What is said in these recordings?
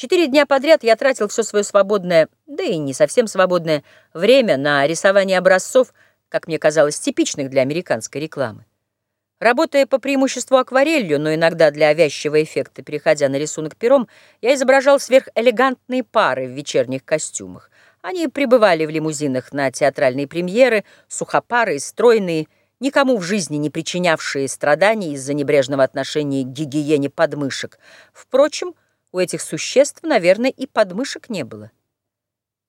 Четыре дня подряд я тратил все свое свободное, да и не совсем свободное, время на рисование образцов, как мне казалось, типичных для американской рекламы. Работая по преимуществу акварелью, но иногда для вязчего эффекта, переходя на рисунок пером, я изображал сверхэлегантные пары в вечерних костюмах. Они пребывали в лимузинах на театральные премьеры, сухопарые, стройные, никому в жизни не причинявшие страданий из-за небрежного отношения к гигиене подмышек. Впрочем, у этих существ, наверное, и подмышек не было.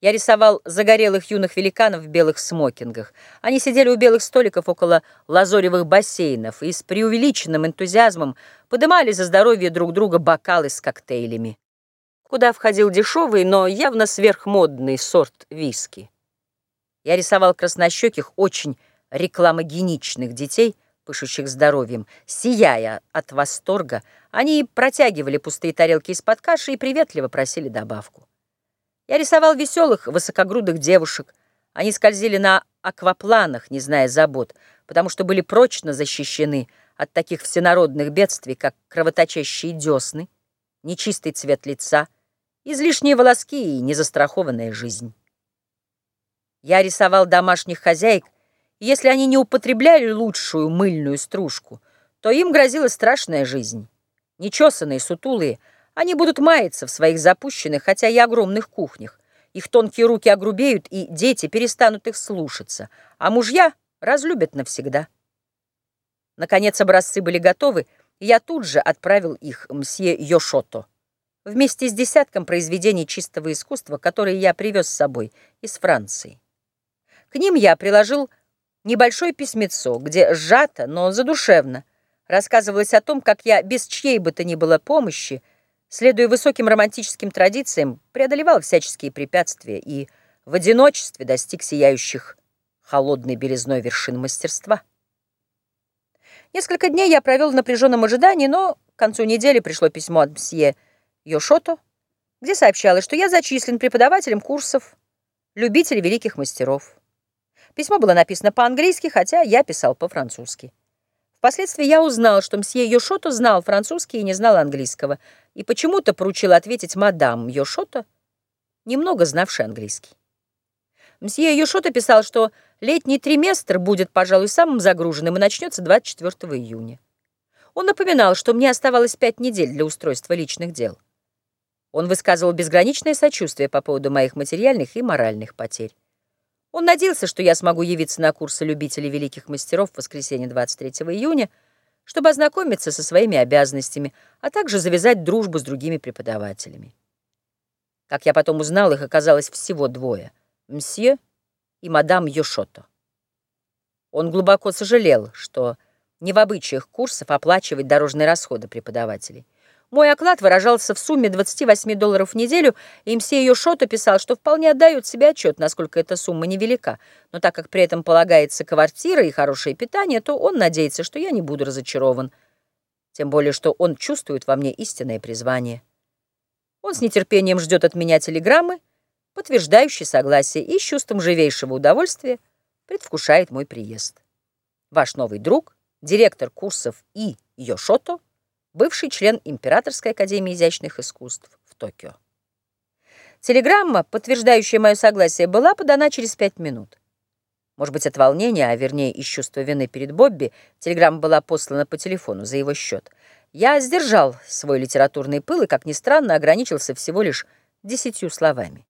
Я рисовал загорелых юных великанов в белых смокингах. Они сидели у белых столиков около лазоревых бассейнов и с преувеличенным энтузиазмом подымали за здоровье друг друга бокалы с коктейлями, куда входил дешевый, но явно сверхмодный сорт виски. Я рисовал краснощеких, очень рекламогеничных детей, пышущих здоровьем. Сияя от восторга, они протягивали пустые тарелки из-под каши и приветливо просили добавку. Я рисовал веселых, высокогрудых девушек. Они скользили на аквапланах, не зная забот, потому что были прочно защищены от таких всенародных бедствий, как кровоточащие десны, нечистый цвет лица, излишние волоски и незастрахованная жизнь. Я рисовал домашних хозяек, если они не употребляли лучшую мыльную стружку, то им грозила страшная жизнь. Нечесанные, сутулые — они будут маяться в своих запущенных, хотя и огромных кухнях. Их тонкие руки огрубеют, и дети перестанут их слушаться, а мужья разлюбят навсегда. Наконец образцы были готовы, и я тут же отправил их мсье Йошото вместе с десятком произведений чистого искусства, которые я привез с собой из Франции. К ним я приложил небольшое письмецо, где сжато, но задушевно рассказывалось о том, как я без чьей бы то ни было помощи следуя высоким романтическим традициям, преодолевал всяческие препятствия и в одиночестве достиг сияющих холодной белизной вершин мастерства. Несколько дней я провел в напряженном ожидании, но к концу недели пришло письмо от мсье Йошото, где сообщалось, что я зачислен преподавателем курсов любителей великих мастеров. Письмо было написано по-английски, хотя я писал по-французски. Впоследствии я узнал, что мсье Йошото знал французский и не знал английского, и почему-то поручил ответить мадам Йошото, немного знавший английский. Мсье Йошото писал, что летний триместр будет, пожалуй, самым загруженным и начнется 24 июня. Он напоминал, что мне оставалось пять недель для устройства личных дел. Он высказывал безграничное сочувствие по поводу моих материальных и моральных потерь. Он надеялся, что я смогу явиться на курсы любителей великих мастеров в воскресенье 23 июня, чтобы ознакомиться со своими обязанностями, а также завязать дружбу с другими преподавателями. Как я потом узнал, их оказалось всего двое — мсье и мадам Йошото. Он глубоко сожалел, что не в обычаях курсов оплачивать дорожные расходы преподавателей. Мой оклад выражался в сумме 28 долларов в неделю, и мсье Йошото писал, что вполне отдает себе отчет, насколько эта сумма невелика, но так как при этом полагается квартира и хорошее питание, то он надеется, что я не буду разочарован, тем более что он чувствует во мне истинное призвание. Он с нетерпением ждет от меня телеграммы, подтверждающей согласие, и с чувством живейшего удовольствия предвкушает мой приезд. Ваш новый друг, директор курсов И. Йошото, бывший член Императорской академии изящных искусств в Токио. Телеграмма, подтверждающая мое согласие, была подана через пять минут. Может быть, от волнения, а вернее из чувства вины перед Бобби, телеграмма была послана по телефону за его счет. Я сдержал свой литературный пыл и, как ни странно, ограничился всего лишь десятью словами.